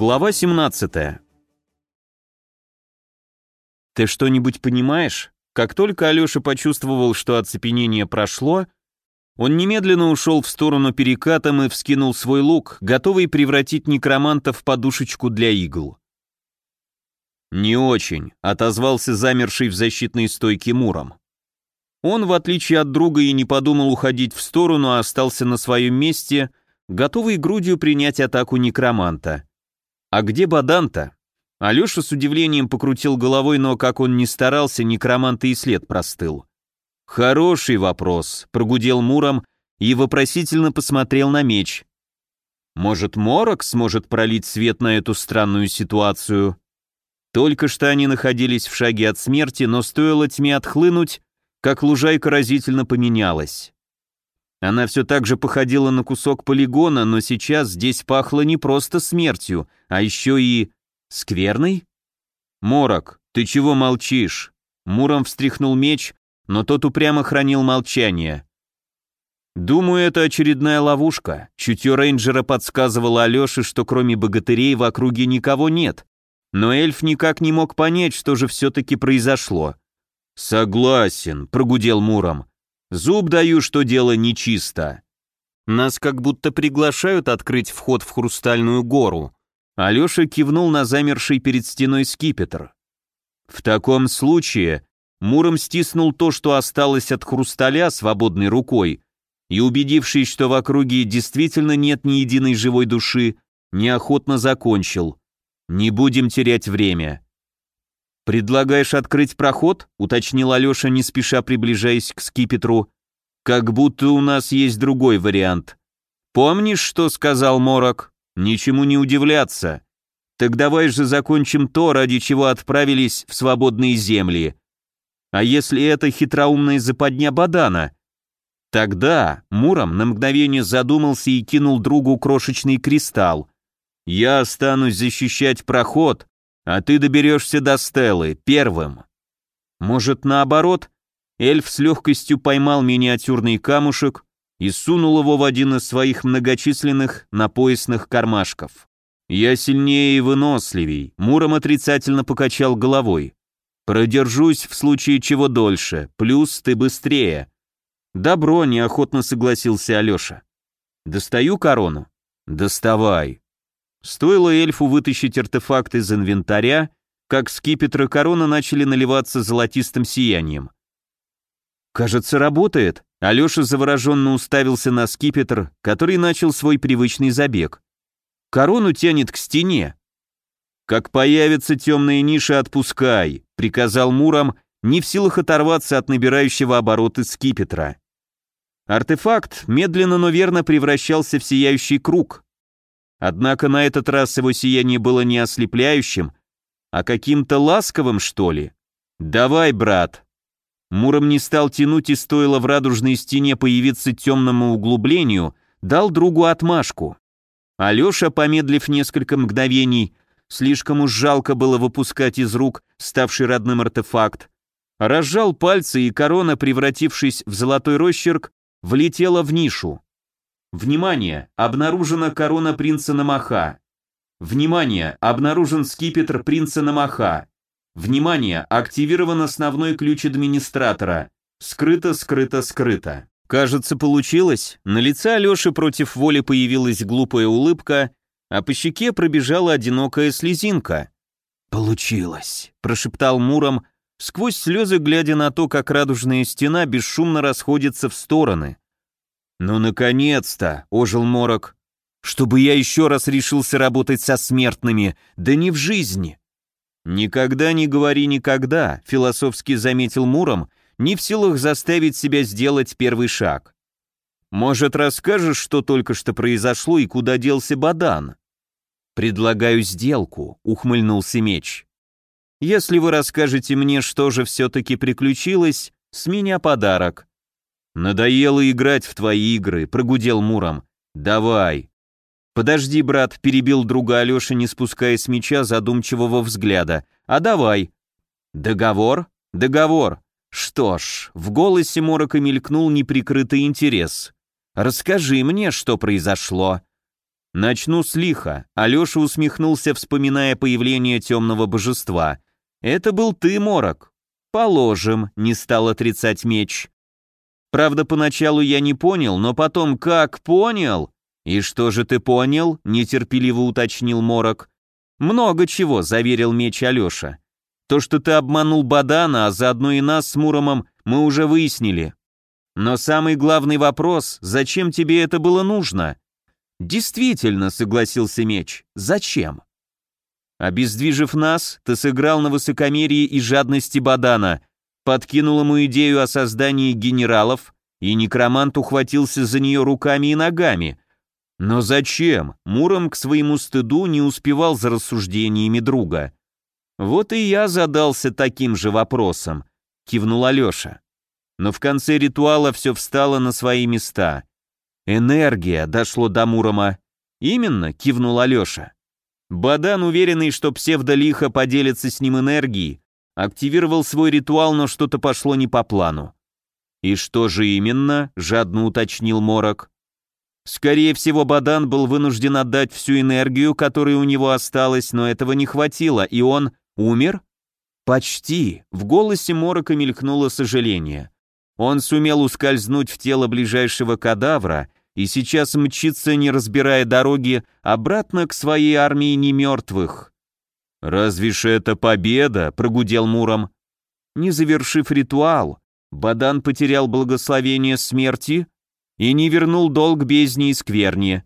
Глава 17. Ты что-нибудь понимаешь? Как только Алёша почувствовал, что оцепенение прошло, он немедленно ушел в сторону перекатом и вскинул свой лук, готовый превратить некроманта в подушечку для игл. «Не очень», — отозвался замерший в защитной стойке Муром. Он, в отличие от друга, и не подумал уходить в сторону, а остался на своем месте, готовый грудью принять атаку некроманта. А где Баданта? Алеша с удивлением покрутил головой, но как он ни старался, некроманта и след простыл. «Хороший вопрос», — прогудел Муром и вопросительно посмотрел на меч. «Может, Морок сможет пролить свет на эту странную ситуацию?» Только что они находились в шаге от смерти, но стоило тьме отхлынуть, как лужайка разительно поменялась. Она все так же походила на кусок полигона, но сейчас здесь пахло не просто смертью, а еще и... скверной? «Морок, ты чего молчишь?» Муром встряхнул меч, но тот упрямо хранил молчание. Думаю, это очередная ловушка. Чутье рейнджера подсказывало Алёше, что кроме богатырей в округе никого нет. Но эльф никак не мог понять, что же все-таки произошло. «Согласен», — прогудел Муром. «Зуб даю, что дело нечисто. Нас как будто приглашают открыть вход в Хрустальную гору». Алёша кивнул на замерший перед стеной скипетр. «В таком случае Муром стиснул то, что осталось от хрусталя свободной рукой, и, убедившись, что в округе действительно нет ни единой живой души, неохотно закончил. «Не будем терять время». «Предлагаешь открыть проход?» — уточнил Алеша, не спеша приближаясь к скипетру. «Как будто у нас есть другой вариант. Помнишь, что сказал Морок? Ничему не удивляться. Так давай же закончим то, ради чего отправились в свободные земли. А если это хитроумная западня Бадана? Тогда Муром на мгновение задумался и кинул другу крошечный кристалл. «Я останусь защищать проход, а ты доберешься до Стеллы первым». Может, наоборот? Эльф с легкостью поймал миниатюрный камушек и сунул его в один из своих многочисленных напоясных кармашков. «Я сильнее и выносливей», — Муром отрицательно покачал головой. Продержусь в случае чего дольше, плюс ты быстрее. Добро, неохотно согласился Алеша. Достаю корону? Доставай. Стоило эльфу вытащить артефакт из инвентаря, как скипетры короны начали наливаться золотистым сиянием. «Кажется, работает», — Алеша завороженно уставился на скипетр, который начал свой привычный забег. «Корону тянет к стене, «Как появится темная ниша, отпускай», — приказал Муром, не в силах оторваться от набирающего обороты скипетра. Артефакт медленно, но верно превращался в сияющий круг. Однако на этот раз его сияние было не ослепляющим, а каким-то ласковым, что ли. «Давай, брат». Муром не стал тянуть, и стоило в радужной стене появиться темному углублению, дал другу отмашку. Алеша, помедлив несколько мгновений, слишком уж жалко было выпускать из рук ставший родным артефакт. Разжал пальцы, и корона, превратившись в золотой росчерк, влетела в нишу. Внимание! Обнаружена корона принца Намаха. Внимание! Обнаружен скипетр принца Намаха. Внимание! Активирован основной ключ администратора. Скрыто, скрыто, скрыто. Кажется, получилось. На лице Алёши против воли появилась глупая улыбка, а по щеке пробежала одинокая слезинка. «Получилось», — прошептал Муром, сквозь слезы глядя на то, как радужная стена бесшумно расходится в стороны. «Ну, наконец-то!» — ожил Морок. «Чтобы я еще раз решился работать со смертными, да не в жизни!» «Никогда не говори никогда», — философски заметил Муром, не в силах заставить себя сделать первый шаг. Может, расскажешь, что только что произошло и куда делся Бадан? Предлагаю сделку, ухмыльнулся меч. Если вы расскажете мне, что же все-таки приключилось, с меня подарок. Надоело играть в твои игры, прогудел Муром. Давай. Подожди, брат, перебил друга Алеша, не спуская с меча задумчивого взгляда. А давай. Договор? Договор. Что ж, в голосе Морока мелькнул неприкрытый интерес. Расскажи мне, что произошло». Начну с лиха. Алеша усмехнулся, вспоминая появление темного божества. Это был ты, Морок. Положим, не стал отрицать меч. Правда, поначалу я не понял, но потом как понял? И что же ты понял? Нетерпеливо уточнил Морок. Много чего, заверил меч Алеша. То, что ты обманул Бадана, а заодно и нас с Муромом, мы уже выяснили. Но самый главный вопрос, зачем тебе это было нужно? Действительно, согласился меч, зачем? Обездвижив нас, ты сыграл на высокомерии и жадности Бадана, подкинул ему идею о создании генералов, и некромант ухватился за нее руками и ногами. Но зачем? Муром к своему стыду не успевал за рассуждениями друга. Вот и я задался таким же вопросом, кивнул Алеша. Но в конце ритуала все встало на свои места. Энергия дошло до Мурома. Именно, кивнул Алеша. Бадан, уверенный, что псевдолихо поделится с ним энергией, активировал свой ритуал, но что-то пошло не по плану. «И что же именно?» — жадно уточнил Морок. Скорее всего, Бадан был вынужден отдать всю энергию, которая у него осталась, но этого не хватило, и он умер? Почти. В голосе Морока мелькнуло сожаление. Он сумел ускользнуть в тело ближайшего кадавра и сейчас мчится, не разбирая дороги, обратно к своей армии немертвых. «Разве ж это победа?» — прогудел Муром. Не завершив ритуал, Бадан потерял благословение смерти и не вернул долг бездне и скверне.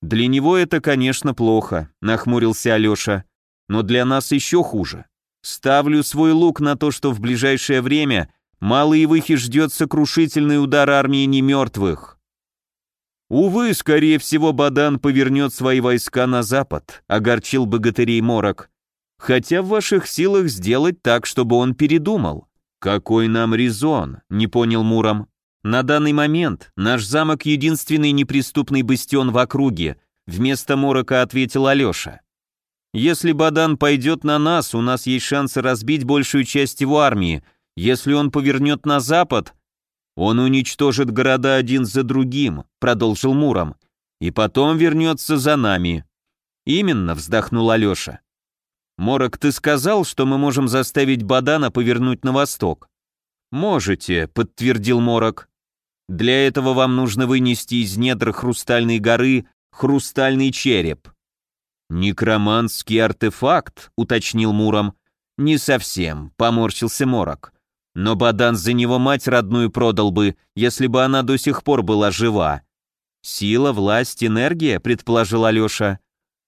«Для него это, конечно, плохо», — нахмурился Алеша, «но для нас еще хуже. Ставлю свой лук на то, что в ближайшее время Малый Выхи ждет сокрушительный удар армии немертвых». «Увы, скорее всего, Бадан повернет свои войска на запад», — огорчил богатырей Морок. «Хотя в ваших силах сделать так, чтобы он передумал». «Какой нам резон?» — не понял Муром. «На данный момент наш замок — единственный неприступный бастион в округе», — вместо Морока ответил Алеша. «Если Бадан пойдет на нас, у нас есть шансы разбить большую часть его армии. Если он повернет на запад, «Он уничтожит города один за другим», — продолжил Муром, «и потом вернется за нами». «Именно», — вздохнул Алеша. «Морок, ты сказал, что мы можем заставить Бадана повернуть на восток?» «Можете», — подтвердил Морок. «Для этого вам нужно вынести из недр Хрустальной горы хрустальный череп». «Некроманский артефакт», — уточнил Муром. «Не совсем», — поморщился Морок. Но Бадан за него мать родную продал бы, если бы она до сих пор была жива. Сила, власть, энергия, предположил Алеша.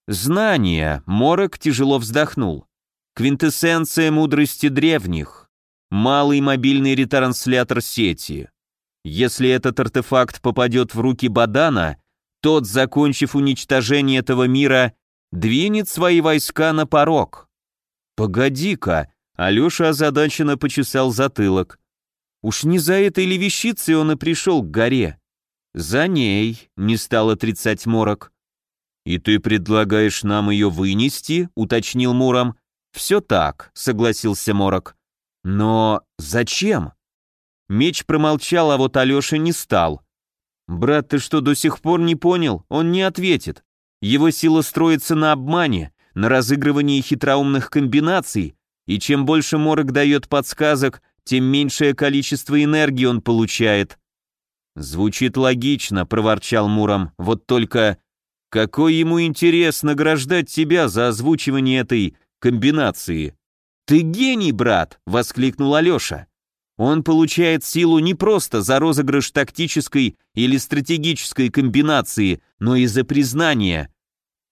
Знания, Морок тяжело вздохнул. Квинтэссенция мудрости древних. Малый мобильный ретранслятор сети. Если этот артефакт попадет в руки Бадана, тот, закончив уничтожение этого мира, двинет свои войска на порог. «Погоди-ка», Алеша озадаченно почесал затылок. Уж не за этой ли вещицей он и пришел к горе? За ней, не стал отрицать Морок. «И ты предлагаешь нам ее вынести?» — уточнил Муром. «Все так», — согласился Морок. «Но зачем?» Меч промолчал, а вот Алеша не стал. «Брат, ты что, до сих пор не понял? Он не ответит. Его сила строится на обмане, на разыгрывании хитроумных комбинаций, и чем больше Морок дает подсказок, тем меньшее количество энергии он получает. Звучит логично, проворчал Муром. Вот только какой ему интерес награждать тебя за озвучивание этой комбинации? Ты гений, брат, воскликнул Алёша. Он получает силу не просто за розыгрыш тактической или стратегической комбинации, но и за признание.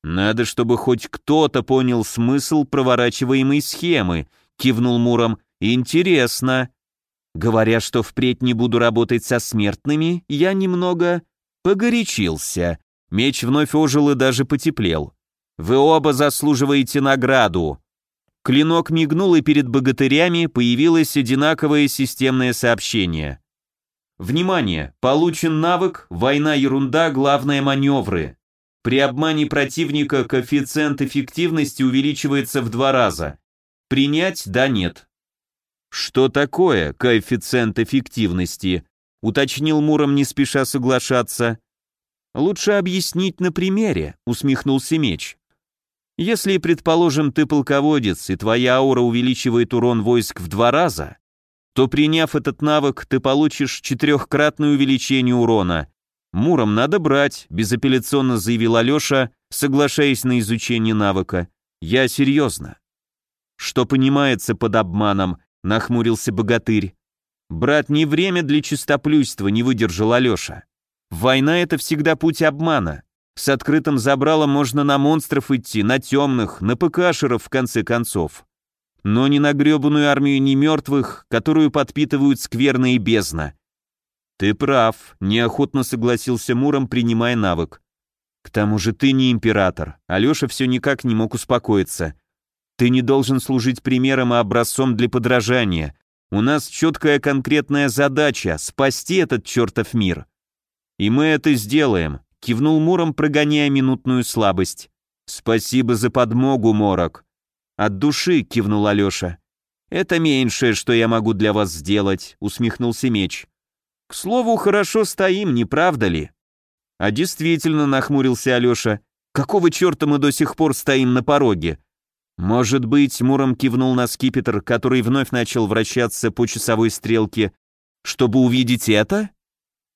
«Надо, чтобы хоть кто-то понял смысл проворачиваемой схемы», — кивнул Муром. «Интересно». Говоря, что впредь не буду работать со смертными, я немного погорячился. Меч вновь ожил и даже потеплел. «Вы оба заслуживаете награду». Клинок мигнул, и перед богатырями появилось одинаковое системное сообщение. Внимание! Получен навык «Война ерунда, главное маневры». При обмане противника коэффициент эффективности увеличивается в два раза. Принять – да, нет. Что такое коэффициент эффективности? Уточнил Муром, не спеша соглашаться. Лучше объяснить на примере, усмехнулся меч. Если, предположим, ты полководец, и твоя аура увеличивает урон войск в два раза, то приняв этот навык, ты получишь четырехкратное увеличение урона. Муром надо брать, безапелляционно заявил Алеша, соглашаясь на изучение навыка. Я серьезно. Что понимается под обманом, нахмурился богатырь. Брат, не время для чистоплюйства, не выдержал Алеша. Война — это всегда путь обмана. С открытым забралом можно на монстров идти, на темных, на ПКшеров, в конце концов. Но не на гребаную армию немертвых, которую подпитывают скверные бездна. Ты прав, неохотно согласился Муром, принимая навык. К тому же ты не император. Алеша все никак не мог успокоиться. Ты не должен служить примером и образцом для подражания. У нас четкая конкретная задача — спасти этот чертов мир. И мы это сделаем, кивнул Муром, прогоняя минутную слабость. «Спасибо за подмогу, Морок». «От души», — кивнул Алеша. «Это меньшее, что я могу для вас сделать», — усмехнулся меч. «К слову, хорошо стоим, не правда ли?» «А действительно», — нахмурился Алеша, — «какого черта мы до сих пор стоим на пороге?» «Может быть», — Муром кивнул на скипетр, который вновь начал вращаться по часовой стрелке, «чтобы увидеть это?»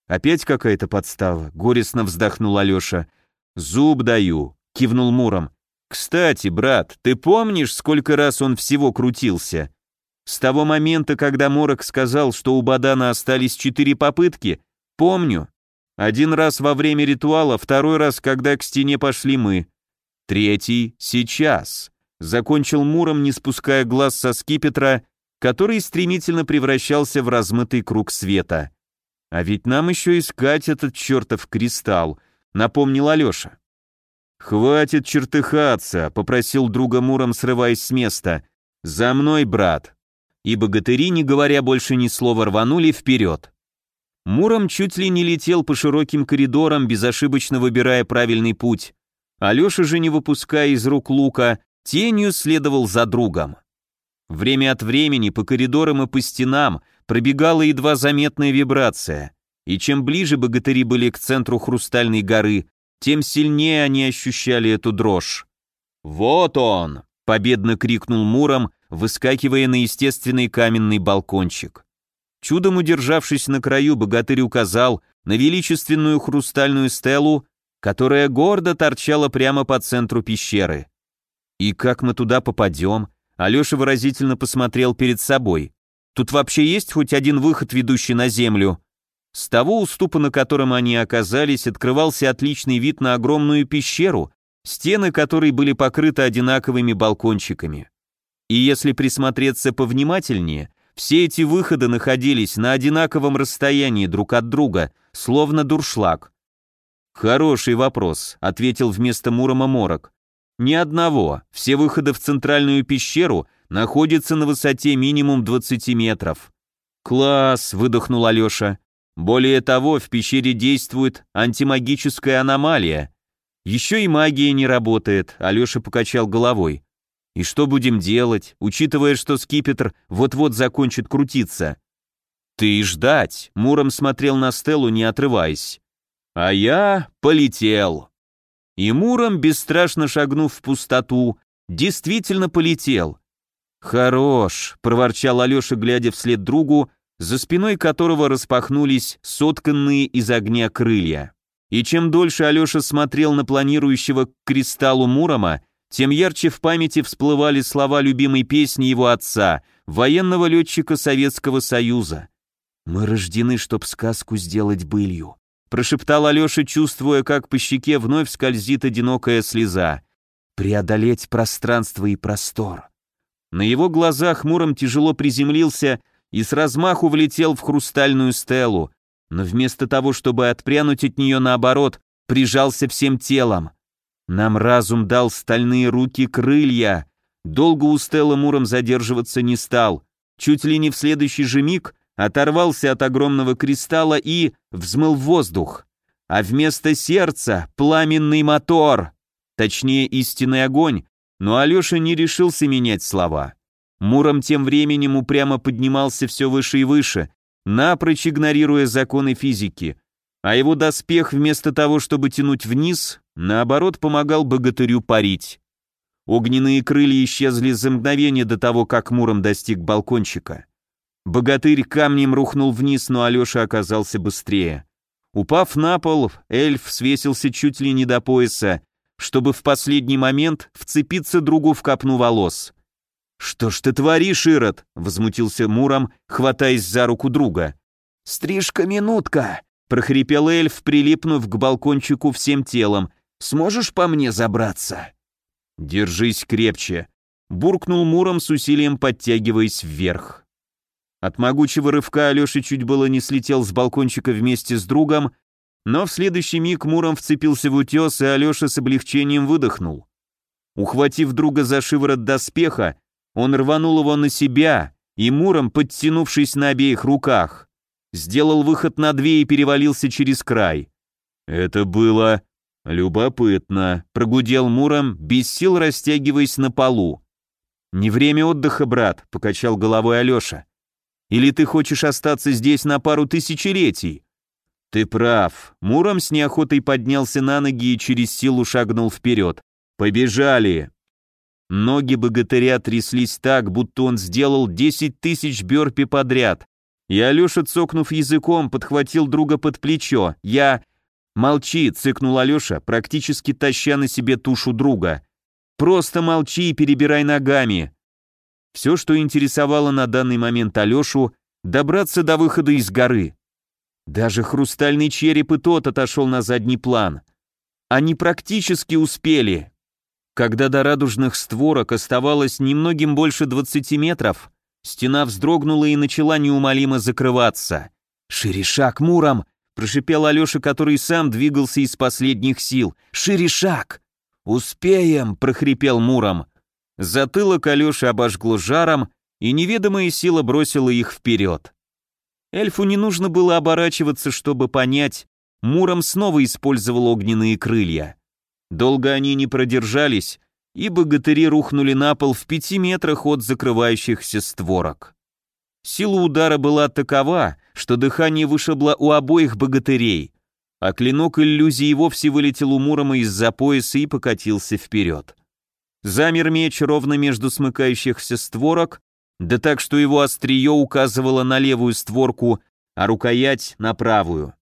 Опять какая-то подстава, горестно вздохнул Алеша. Зуб даю, кивнул Муром. Кстати, брат, ты помнишь, сколько раз он всего крутился? С того момента, когда Морок сказал, что у Бадана остались четыре попытки, помню. Один раз во время ритуала, второй раз, когда к стене пошли мы. Третий — сейчас. Закончил Муром, не спуская глаз со скипетра, который стремительно превращался в размытый круг света. А ведь нам еще искать этот чертов кристалл, напомнил Алеша. «Хватит чертыхаться», — попросил друга Муром, срываясь с места. «За мной, брат». И богатыри, не говоря больше ни слова, рванули вперед. Муром чуть ли не летел по широким коридорам, безошибочно выбирая правильный путь. Алеша же, не выпуская из рук лука, тенью следовал за другом. Время от времени по коридорам и по стенам пробегала едва заметная вибрация, и чем ближе богатыри были к центру Хрустальной горы, тем сильнее они ощущали эту дрожь. «Вот он!» — победно крикнул Муром, выскакивая на естественный каменный балкончик. Чудом удержавшись на краю, богатырь указал на величественную хрустальную стелу, которая гордо торчала прямо по центру пещеры. «И как мы туда попадем?» Алеша выразительно посмотрел перед собой. Тут вообще есть хоть один выход, ведущий на землю? С того уступа, на котором они оказались, открывался отличный вид на огромную пещеру, стены которой были покрыты одинаковыми балкончиками. И если присмотреться повнимательнее, все эти выходы находились на одинаковом расстоянии друг от друга, словно дуршлаг. «Хороший вопрос», — ответил вместо Мурома Морок. «Ни одного. Все выходы в центральную пещеру находится на высоте минимум 20 метров. «Класс!» — выдохнул Алеша. «Более того, в пещере действует антимагическая аномалия. Еще и магия не работает», — Алеша покачал головой. «И что будем делать, учитывая, что скипетр вот-вот закончит крутиться?» «Ты ждать», — Муром смотрел на Стеллу, не отрываясь. «А я полетел». И Муром, бесстрашно шагнув в пустоту, действительно полетел. «Хорош», — проворчал Алеша, глядя вслед другу, за спиной которого распахнулись сотканные из огня крылья. И чем дольше Алеша смотрел на планирующего к кристаллу Мурома, тем ярче в памяти всплывали слова любимой песни его отца, военного летчика Советского Союза. «Мы рождены, чтоб сказку сделать былью», — прошептал Алеша, чувствуя, как по щеке вновь скользит одинокая слеза. «Преодолеть пространство и простор». На его глазах Муром тяжело приземлился и с размаху влетел в хрустальную стелу, но вместо того, чтобы отпрянуть от нее наоборот, прижался всем телом. Нам разум дал стальные руки крылья. Долго у Стелла Муром задерживаться не стал. Чуть ли не в следующий же миг оторвался от огромного кристалла и взмыл в воздух. А вместо сердца пламенный мотор, точнее истинный огонь, но Алеша не решился менять слова. Муром тем временем упрямо поднимался все выше и выше, напрочь игнорируя законы физики. а его доспех вместо того, чтобы тянуть вниз, наоборот помогал богатырю парить. Огненные крылья исчезли за мгновение до того, как Муром достиг балкончика. Богатырь камнем рухнул вниз, но Алеша оказался быстрее. Упав на пол, эльф свесился чуть ли не до пояса, чтобы в последний момент вцепиться другу в копну волос. «Что ж ты творишь, Ирод?» — возмутился Муром, хватаясь за руку друга. «Стрижка-минутка!» — прохрипел эльф, прилипнув к балкончику всем телом. «Сможешь по мне забраться?» «Держись крепче», — буркнул Муром с усилием подтягиваясь вверх. От могучего рывка Алеша чуть было не слетел с балкончика вместе с другом, но в следующий миг Муром вцепился в утес, и Алеша с облегчением выдохнул. Ухватив друга за шиворот доспеха, он рванул его на себя, и Муром, подтянувшись на обеих руках, сделал выход на две и перевалился через край. «Это было любопытно», — прогудел Муром, без сил растягиваясь на полу. «Не время отдыха, брат», — покачал головой Алеша. Или ты хочешь остаться здесь на пару тысячелетий?» «Ты прав». Муром с неохотой поднялся на ноги и через силу шагнул вперед. «Побежали!» Ноги богатыря тряслись так, будто он сделал десять тысяч бёрпи подряд. И Алёша, цокнув языком, подхватил друга под плечо. «Я...» «Молчи», — цыкнул Алёша, практически таща на себе тушу друга. «Просто молчи и перебирай ногами. Все, что интересовало на данный момент Алешу, добраться до выхода из горы. Даже хрустальный череп и тот отошел на задний план. Они практически успели. Когда до радужных створок оставалось немногим больше 20 метров, стена вздрогнула и начала неумолимо закрываться. «Шире шаг, Муром!» — прошипел Алеша, который сам двигался из последних сил. «Шире шаг!» «Успеем!» — прохрипел Муром. Затылок Алёши обожгло жаром, и неведомая сила бросила их вперед. Эльфу не нужно было оборачиваться, чтобы понять, Муром снова использовал огненные крылья. Долго они не продержались, и богатыри рухнули на пол в пяти метрах от закрывающихся створок. Сила удара была такова, что дыхание вышибло у обоих богатырей, а клинок иллюзии вовсе вылетел у Мурома из-за пояса и покатился вперед. Замер меч ровно между смыкающихся створок, да так, что его острие указывало на левую створку, а рукоять — на правую.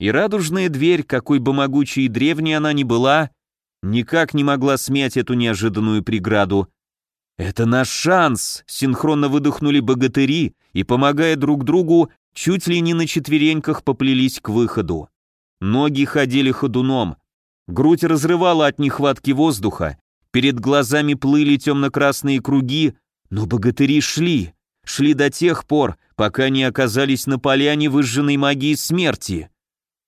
И радужная дверь, какой бы могучей и древней она ни была, никак не могла смять эту неожиданную преграду. «Это наш шанс!» — синхронно выдохнули богатыри и, помогая друг другу, чуть ли не на четвереньках поплелись к выходу. Ноги ходили ходуном, грудь разрывала от нехватки воздуха, Перед глазами плыли темно-красные круги, но богатыри шли, шли до тех пор, пока не оказались на поляне выжженной магии смерти.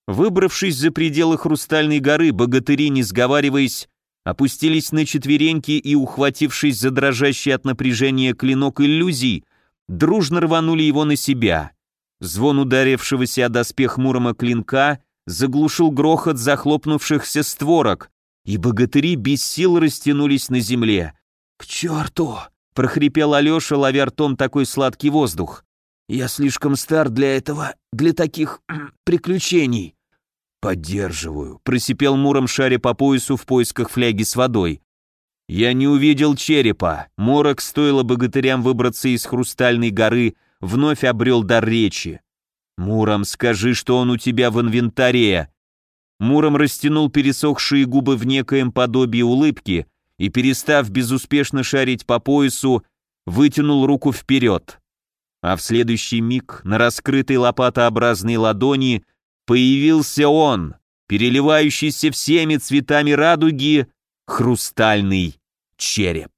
Выбравшись за пределы Хрустальной горы, богатыри, не сговариваясь, опустились на четвереньки и, ухватившись за дрожащий от напряжения клинок иллюзий, дружно рванули его на себя. Звон ударившегося о доспех Мурома клинка заглушил грохот захлопнувшихся створок, и богатыри без сил растянулись на земле. «К черту!» — прохрипел Алеша, ловя ртом такой сладкий воздух. «Я слишком стар для этого, для таких приключений». «Поддерживаю», — просипел Муром шаре по поясу в поисках фляги с водой. «Я не увидел черепа. Морок, стоило богатырям выбраться из Хрустальной горы, вновь обрел дар речи. Муром, скажи, что он у тебя в инвентаре. Муром растянул пересохшие губы в некоем подобии улыбки и, перестав безуспешно шарить по поясу, вытянул руку вперед. А в следующий миг на раскрытой лопатообразной ладони появился он, переливающийся всеми цветами радуги, хрустальный череп.